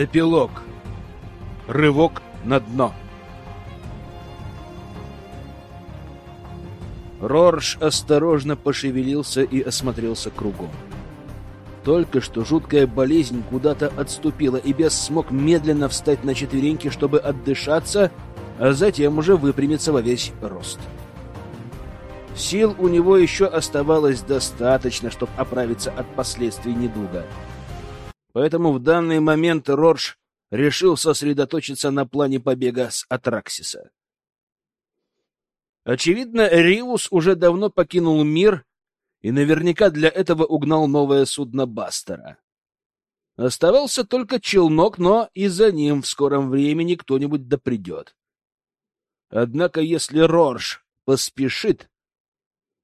Эпилог. Рывок на дно. Рорж осторожно пошевелился и осмотрелся кругом. Только что жуткая болезнь куда-то отступила, и бес смог медленно встать на четвереньки, чтобы отдышаться, а затем уже выпрямиться во весь рост. Сил у него еще оставалось достаточно, чтобы оправиться от последствий недуга. Поэтому в данный момент Рорж решил сосредоточиться на плане побега с Атраксиса. Очевидно, Риус уже давно покинул мир и наверняка для этого угнал новое судно Бастера. Оставался только челнок, но и за ним в скором времени кто-нибудь да придет. Однако, если Рорж поспешит,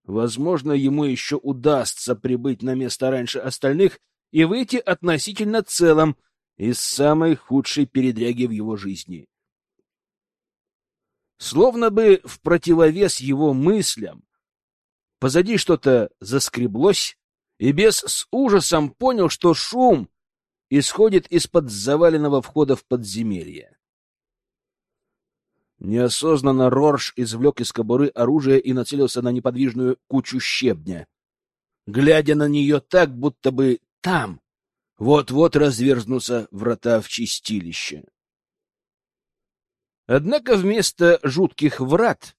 возможно, ему еще удастся прибыть на место раньше остальных и выйти относительно целым из самой худшей передряги в его жизни. Словно бы в противовес его мыслям, позади что-то заскреблось, и бес с ужасом понял, что шум исходит из-под заваленного входа в подземелье. Неосознанно Рорж извлек из кобуры оружие и нацелился на неподвижную кучу щебня, глядя на нее так, будто бы там вот-вот разверзнутся врата в чистилище. Однако вместо жутких врат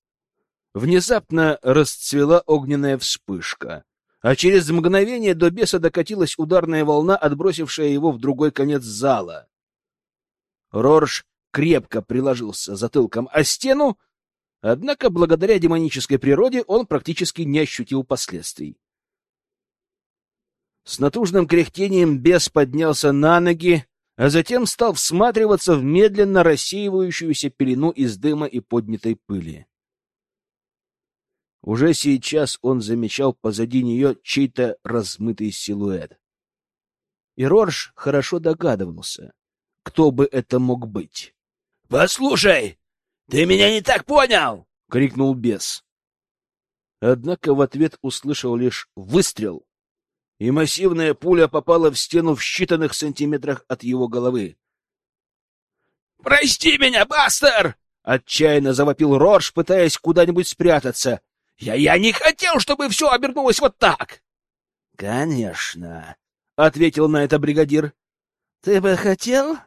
внезапно расцвела огненная вспышка, а через мгновение до беса докатилась ударная волна, отбросившая его в другой конец зала. Рорж крепко приложился затылком о стену, однако благодаря демонической природе он практически не ощутил последствий. С натужным кряхтением бес поднялся на ноги, а затем стал всматриваться в медленно рассеивающуюся пелену из дыма и поднятой пыли. Уже сейчас он замечал позади нее чей-то размытый силуэт. И Рорж хорошо догадывался, кто бы это мог быть. — Послушай, ты меня не так понял! — крикнул бес. Однако в ответ услышал лишь выстрел, и массивная пуля попала в стену в считанных сантиметрах от его головы. «Прости меня, Бастер!» — отчаянно завопил Рорж, пытаясь куда-нибудь спрятаться. «Я, «Я не хотел, чтобы все обернулось вот так!» «Конечно!» — ответил на это бригадир. «Ты бы хотел,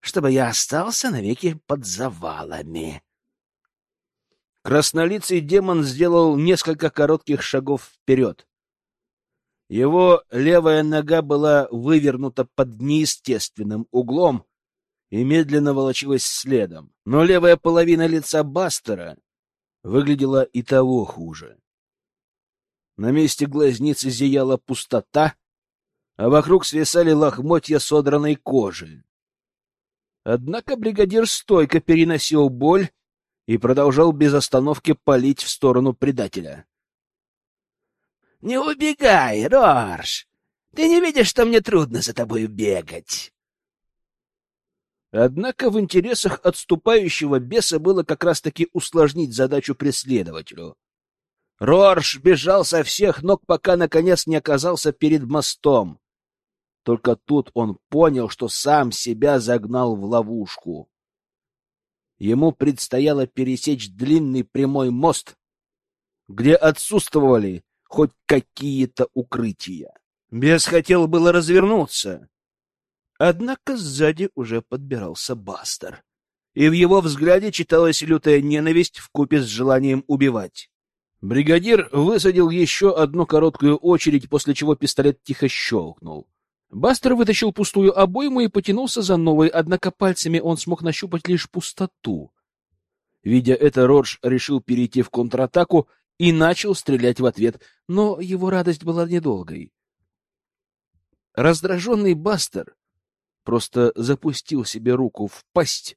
чтобы я остался навеки под завалами?» Краснолицый демон сделал несколько коротких шагов вперед. Его левая нога была вывернута под неестественным углом и медленно волочилась следом, но левая половина лица Бастера выглядела и того хуже. На месте глазницы зияла пустота, а вокруг свисали лохмотья содранной кожи. Однако бригадир стойко переносил боль и продолжал без остановки палить в сторону предателя. Не убегай, Рорж! Ты не видишь, что мне трудно за тобой бегать?» Однако в интересах отступающего беса было как раз-таки усложнить задачу преследователю. Рорж бежал со всех ног, пока наконец не оказался перед мостом. Только тут он понял, что сам себя загнал в ловушку. Ему предстояло пересечь длинный прямой мост, где отсутствовали хоть какие-то укрытия. Бес хотел было развернуться. Однако сзади уже подбирался Бастер, и в его взгляде читалась лютая ненависть вкупе с желанием убивать. Бригадир высадил еще одну короткую очередь, после чего пистолет тихо щелкнул. Бастер вытащил пустую обойму и потянулся за новой, однако пальцами он смог нащупать лишь пустоту. Видя это, Родж решил перейти в контратаку и начал стрелять в ответ, но его радость была недолгой. Раздраженный Бастер просто запустил себе руку в пасть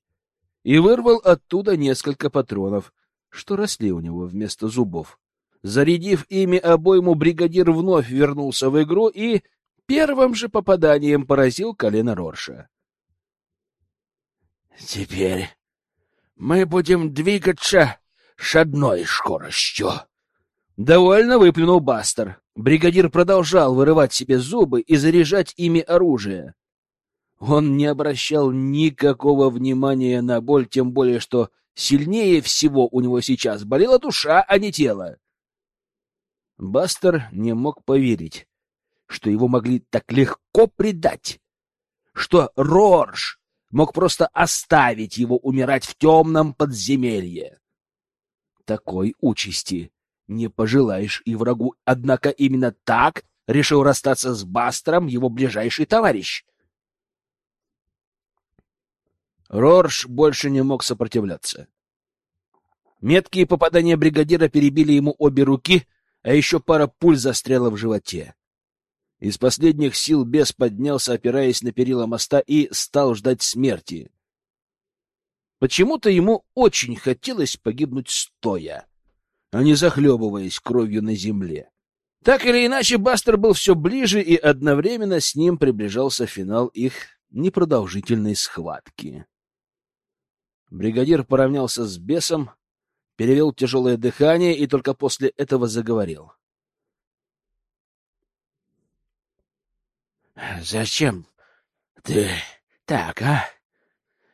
и вырвал оттуда несколько патронов, что росли у него вместо зубов. Зарядив ими обойму, бригадир вновь вернулся в игру и первым же попаданием поразил колено Рорша. — Теперь мы будем двигаться с одной скоростью. Довольно выплюнул Бастер. Бригадир продолжал вырывать себе зубы и заряжать ими оружие. Он не обращал никакого внимания на боль, тем более, что сильнее всего у него сейчас болела душа, а не тело. Бастер не мог поверить, что его могли так легко предать, что Рорж мог просто оставить его умирать в темном подземелье. Такой участи не пожелаешь и врагу, однако именно так решил расстаться с Бастером его ближайший товарищ. Рорж больше не мог сопротивляться. Меткие попадания бригадира перебили ему обе руки, а еще пара пуль застряла в животе. Из последних сил бес поднялся, опираясь на перила моста, и стал ждать смерти. Почему-то ему очень хотелось погибнуть стоя, а не захлебываясь кровью на земле. Так или иначе, Бастер был все ближе, и одновременно с ним приближался финал их непродолжительной схватки. Бригадир поравнялся с бесом, перевел тяжелое дыхание и только после этого заговорил. — Зачем ты так, а?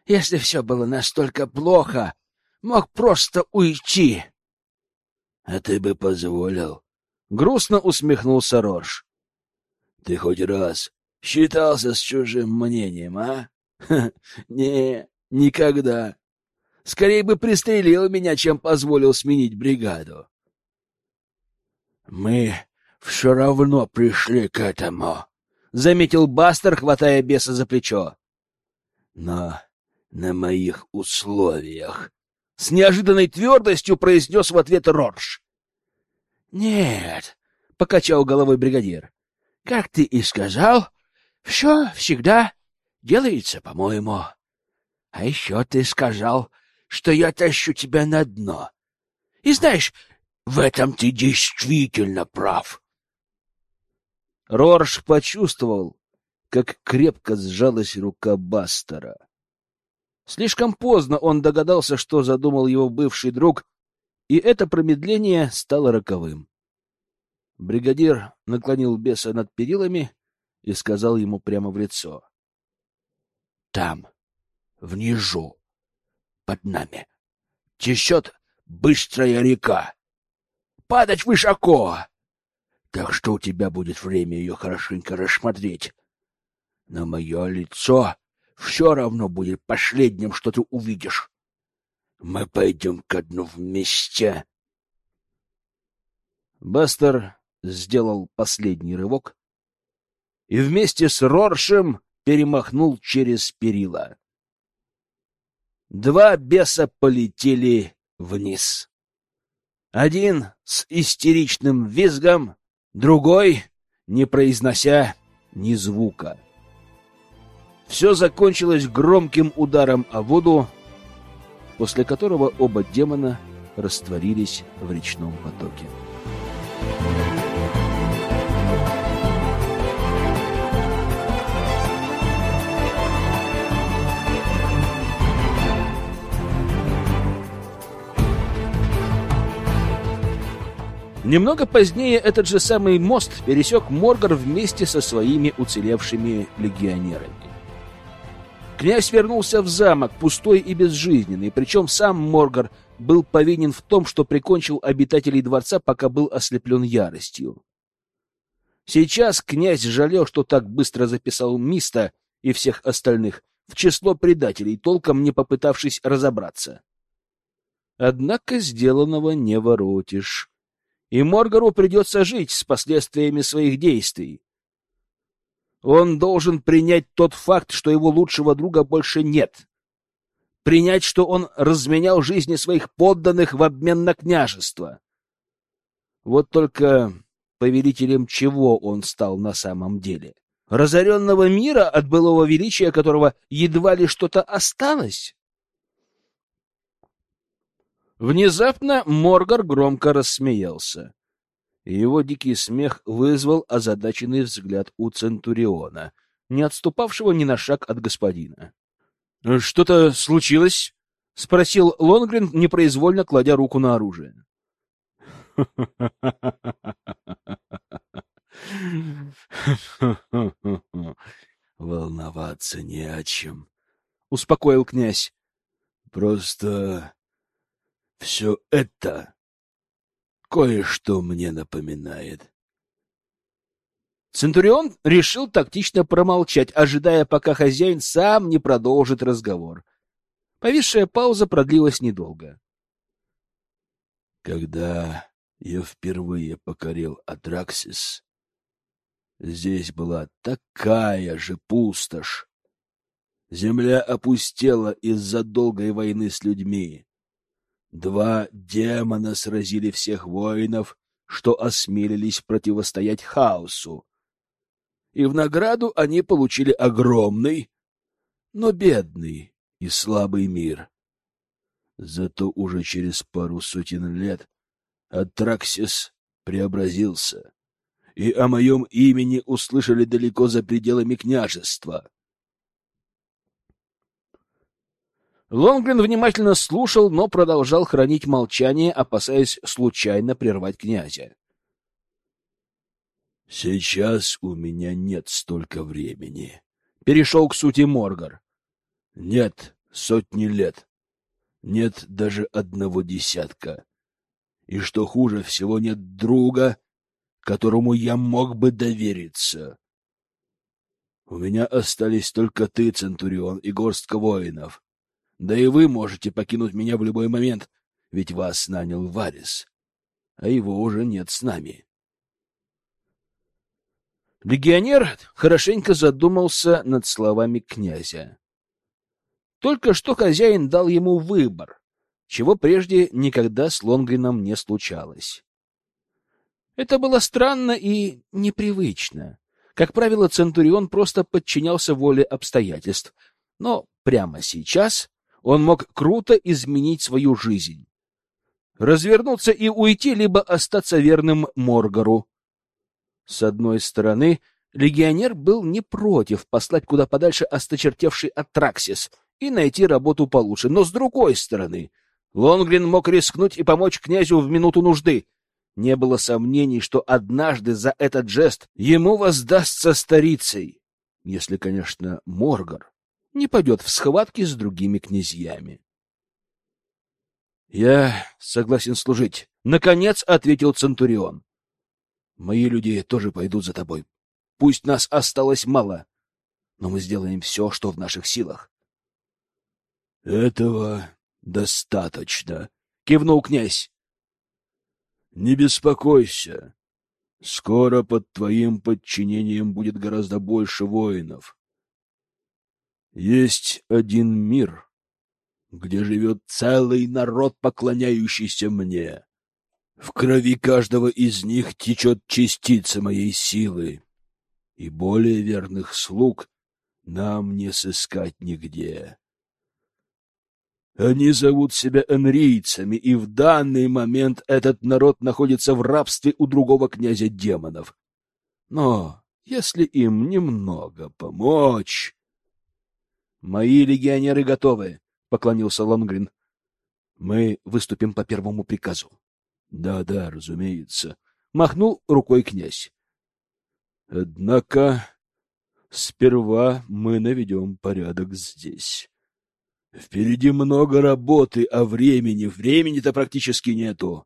Если все было настолько плохо, мог просто уйти. — А ты бы позволил? — грустно усмехнулся Рорж. — Ты хоть раз считался с чужим мнением, а? — Не, никогда. Скорее бы пристрелил меня, чем позволил сменить бригаду. — Мы все равно пришли к этому, — заметил Бастер, хватая беса за плечо. — Но на моих условиях, — с неожиданной твердостью произнес в ответ Рорж. — Нет, — покачал головой бригадир, — как ты и сказал, все всегда делается, по-моему. А еще ты сказал, что я тащу тебя на дно. И знаешь, в этом ты действительно прав. Рорж почувствовал, как крепко сжалась рука Бастера. Слишком поздно он догадался, что задумал его бывший друг, и это промедление стало роковым. Бригадир наклонил беса над перилами и сказал ему прямо в лицо. — Там, внизу, под нами, течет быстрая река. Падать высоко! Так что у тебя будет время ее хорошенько рассмотреть. Но мое лицо все равно будет последним, что ты увидишь. Мы пойдем ко дну вместе. Бастер сделал последний рывок и вместе с Роршем перемахнул через перила. Два беса полетели вниз. Один с истеричным визгом, другой, не произнося ни звука. Все закончилось громким ударом о воду, после которого оба демона растворились в речном потоке. Немного позднее этот же самый мост пересек Моргар вместе со своими уцелевшими легионерами. Князь вернулся в замок, пустой и безжизненный, причем сам Моргар был повинен в том, что прикончил обитателей дворца, пока был ослеплен яростью. Сейчас князь жалел, что так быстро записал Миста и всех остальных в число предателей, толком не попытавшись разобраться. Однако сделанного не воротишь и Моргару придется жить с последствиями своих действий. Он должен принять тот факт, что его лучшего друга больше нет. Принять, что он разменял жизни своих подданных в обмен на княжество. Вот только повелителем чего он стал на самом деле? Разоренного мира, от былого величия которого едва ли что-то осталось? Внезапно Моргар громко рассмеялся. Его дикий смех вызвал озадаченный взгляд у Центуриона, не отступавшего ни на шаг от господина. — Что-то случилось? — спросил Лонгрен, непроизвольно кладя руку на оружие. — волноваться не о чем, — успокоил князь. — Просто все это кое-что мне напоминает. Центурион решил тактично промолчать, ожидая, пока хозяин сам не продолжит разговор. Повисшая пауза продлилась недолго. Когда я впервые покорил Атраксис, здесь была такая же пустошь. Земля опустела из-за долгой войны с людьми. Два демона сразили всех воинов, что осмелились противостоять хаосу и в награду они получили огромный, но бедный и слабый мир. Зато уже через пару сотен лет Атраксис преобразился, и о моем имени услышали далеко за пределами княжества. Лонгрен внимательно слушал, но продолжал хранить молчание, опасаясь случайно прервать князя. Сейчас у меня нет столько времени. Перешел к сути Моргар. Нет сотни лет. Нет даже одного десятка. И что хуже всего, нет друга, которому я мог бы довериться. У меня остались только ты, Центурион, и горстка воинов. Да и вы можете покинуть меня в любой момент, ведь вас нанял Варис, а его уже нет с нами. Легионер хорошенько задумался над словами князя. Только что хозяин дал ему выбор, чего прежде никогда с Лонгрином не случалось. Это было странно и непривычно. Как правило, Центурион просто подчинялся воле обстоятельств, но прямо сейчас он мог круто изменить свою жизнь. Развернуться и уйти, либо остаться верным Моргару, с одной стороны, легионер был не против послать куда подальше осточертевший Атраксис и найти работу получше, но с другой стороны, Лонгрин мог рискнуть и помочь князю в минуту нужды. Не было сомнений, что однажды за этот жест ему воздастся старицей, если, конечно, Моргар не пойдет в схватки с другими князьями. — Я согласен служить, — наконец ответил Центурион. Мои люди тоже пойдут за тобой. Пусть нас осталось мало, но мы сделаем все, что в наших силах. — Этого достаточно, — кивнул князь. — Не беспокойся. Скоро под твоим подчинением будет гораздо больше воинов. Есть один мир, где живет целый народ, поклоняющийся мне. В крови каждого из них течет частица моей силы, и более верных слуг нам не сыскать нигде. Они зовут себя энрийцами, и в данный момент этот народ находится в рабстве у другого князя демонов. Но если им немного помочь... — Мои легионеры готовы, — поклонился Лонгрин. — Мы выступим по первому приказу. Да, да, разумеется, махнул рукой князь. Однако сперва мы наведем порядок здесь. Впереди много работы, а времени, времени-то практически нету.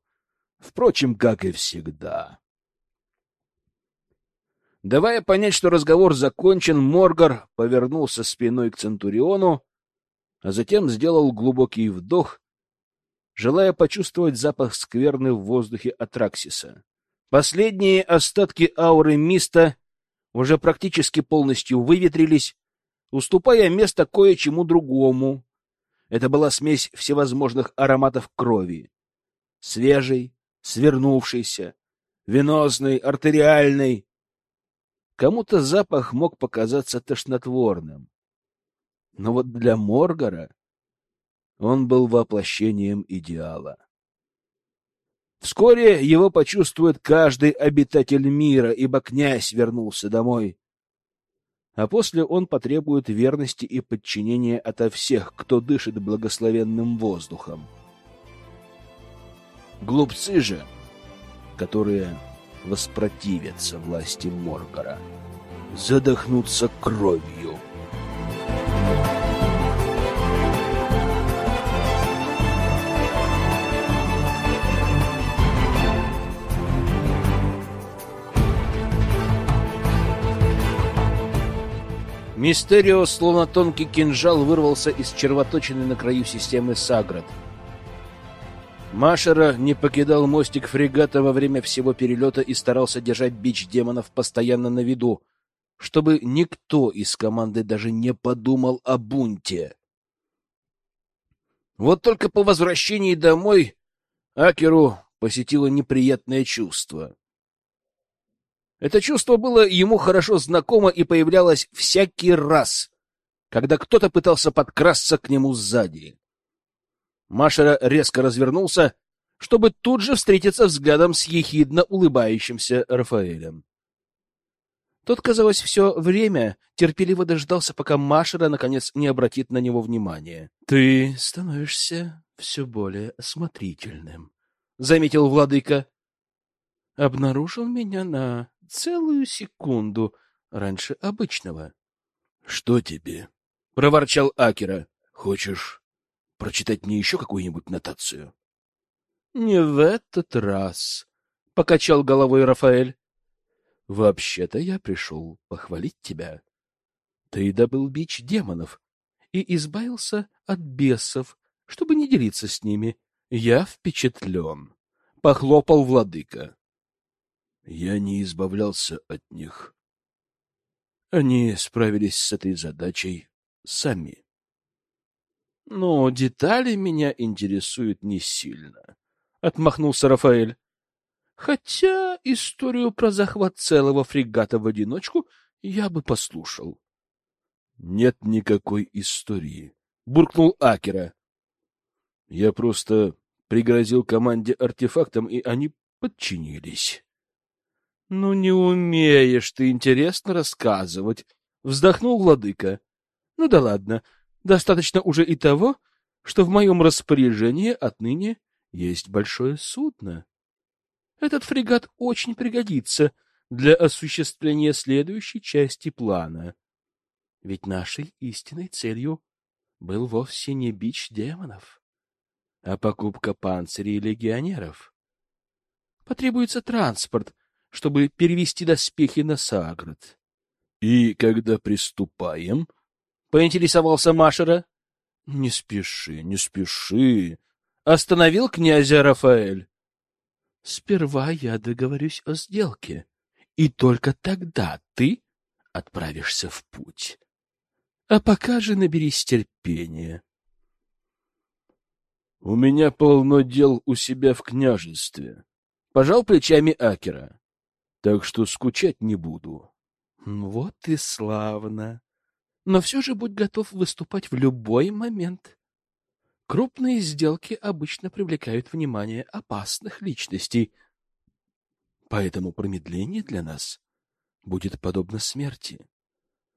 Впрочем, как и всегда. Давая понять, что разговор закончен, Моргар повернулся спиной к Центуриону, а затем сделал глубокий вдох желая почувствовать запах скверны в воздухе Атраксиса. Последние остатки ауры Миста уже практически полностью выветрились, уступая место кое-чему другому. Это была смесь всевозможных ароматов крови. Свежей, свернувшейся, венозной, артериальной. Кому-то запах мог показаться тошнотворным. Но вот для Моргара он был воплощением идеала. Вскоре его почувствует каждый обитатель мира, ибо князь вернулся домой. А после он потребует верности и подчинения ото всех, кто дышит благословенным воздухом. Глупцы же, которые воспротивятся власти Моргора, задохнутся кровью. Мистерио, словно тонкий кинжал, вырвался из червоточины на краю системы Саград — Машера не покидал мостик фрегата во время всего перелета и старался держать бич демонов постоянно на виду, чтобы никто из команды даже не подумал о бунте. Вот только по возвращении домой Акеру посетило неприятное чувство. Это чувство было ему хорошо знакомо и появлялось всякий раз, когда кто-то пытался подкрасться к нему сзади. Машера резко развернулся, чтобы тут же встретиться взглядом с ехидно улыбающимся Рафаэлем. Тот, казалось, все время терпеливо дождался, пока Машера наконец не обратит на него внимания. — Ты становишься все более осмотрительным, — заметил владыка. — Обнаружил меня на целую секунду раньше обычного. — Что тебе? — проворчал Акера. — Хочешь прочитать мне еще какую-нибудь нотацию? — Не в этот раз, — покачал головой Рафаэль. — Вообще-то я пришел похвалить тебя. Ты добыл бич демонов и избавился от бесов, чтобы не делиться с ними. Я впечатлен. Похлопал владыка. Я не избавлялся от них. Они справились с этой задачей сами. Но детали меня интересуют не сильно, — отмахнулся Рафаэль. Хотя историю про захват целого фрегата в одиночку я бы послушал. — Нет никакой истории, — буркнул Акера. Я просто пригрозил команде артефактом, и они подчинились. — Ну, не умеешь ты интересно рассказывать, — вздохнул владыка. — Ну да ладно, достаточно уже и того, что в моем распоряжении отныне есть большое судно. Этот фрегат очень пригодится для осуществления следующей части плана. Ведь нашей истинной целью был вовсе не бич демонов, а покупка панцирей легионеров. Потребуется транспорт — чтобы перевести доспехи на Саград. — И когда приступаем? — поинтересовался Машера. — Не спеши, не спеши. — остановил князя Рафаэль. — Сперва я договорюсь о сделке, и только тогда ты отправишься в путь. А пока же наберись терпения. — У меня полно дел у себя в княжестве. Пожал плечами Акера так что скучать не буду. — Вот и славно. Но все же будь готов выступать в любой момент. Крупные сделки обычно привлекают внимание опасных личностей, поэтому промедление для нас будет подобно смерти.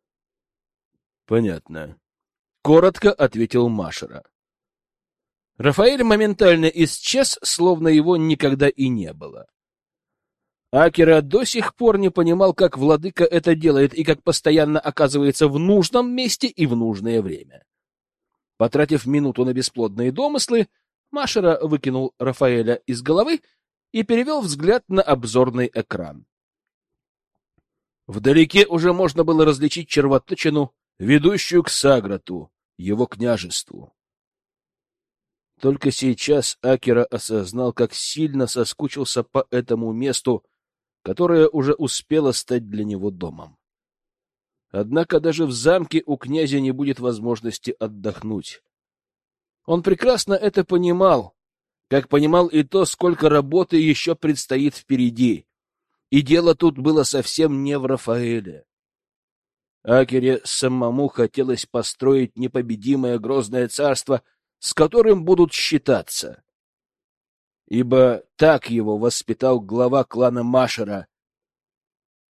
— Понятно. — коротко ответил Машера. Рафаэль моментально исчез, словно его никогда и не было. Акера до сих пор не понимал, как владыка это делает и как постоянно оказывается в нужном месте и в нужное время. Потратив минуту на бесплодные домыслы, Машера выкинул Рафаэля из головы и перевел взгляд на обзорный экран. Вдалеке уже можно было различить червоточину, ведущую к Саграту, его княжеству. Только сейчас Акера осознал, как сильно соскучился по этому месту, которая уже успела стать для него домом. Однако даже в замке у князя не будет возможности отдохнуть. Он прекрасно это понимал, как понимал и то, сколько работы еще предстоит впереди. И дело тут было совсем не в Рафаэле. Акере самому хотелось построить непобедимое грозное царство, с которым будут считаться ибо так его воспитал глава клана Машера,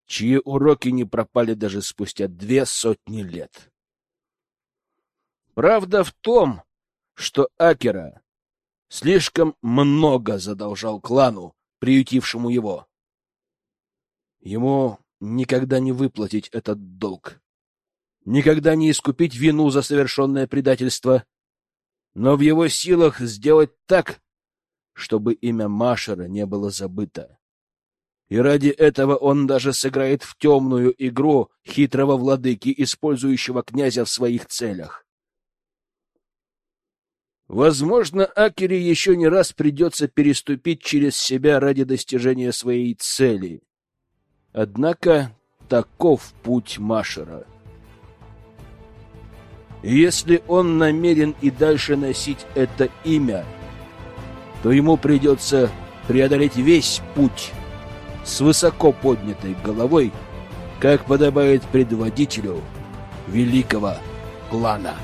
чьи уроки не пропали даже спустя две сотни лет. Правда в том, что Акера слишком много задолжал клану, приютившему его. Ему никогда не выплатить этот долг, никогда не искупить вину за совершенное предательство, но в его силах сделать так, чтобы имя Машера не было забыто. И ради этого он даже сыграет в темную игру хитрого владыки, использующего князя в своих целях. Возможно, Акере еще не раз придется переступить через себя ради достижения своей цели. Однако таков путь Машера. Если он намерен и дальше носить это имя, то ему придется преодолеть весь путь с высоко поднятой головой, как подобает предводителю великого клана.